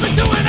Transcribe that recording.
Let's do it.